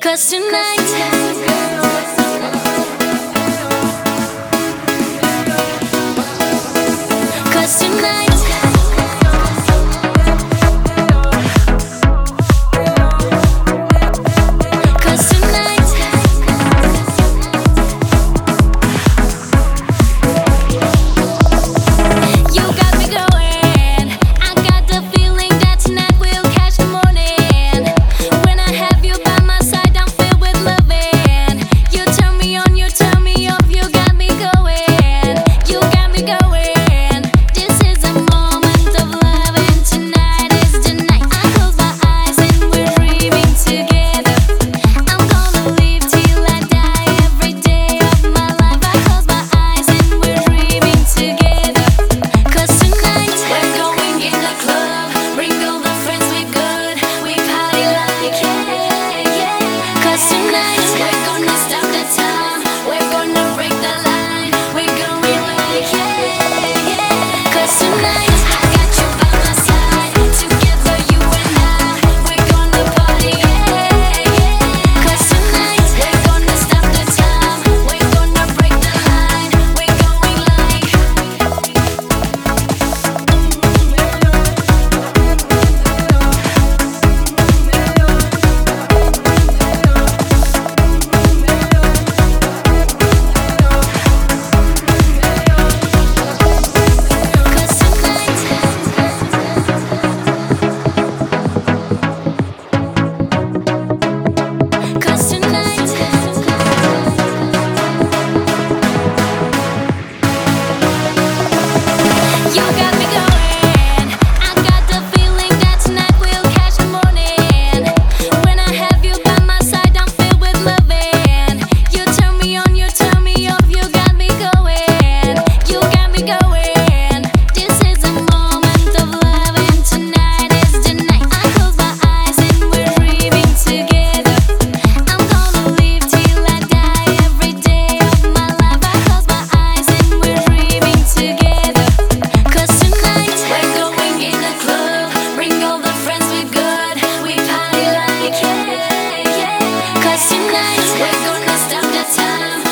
Cause tonight, We're gonna stop the time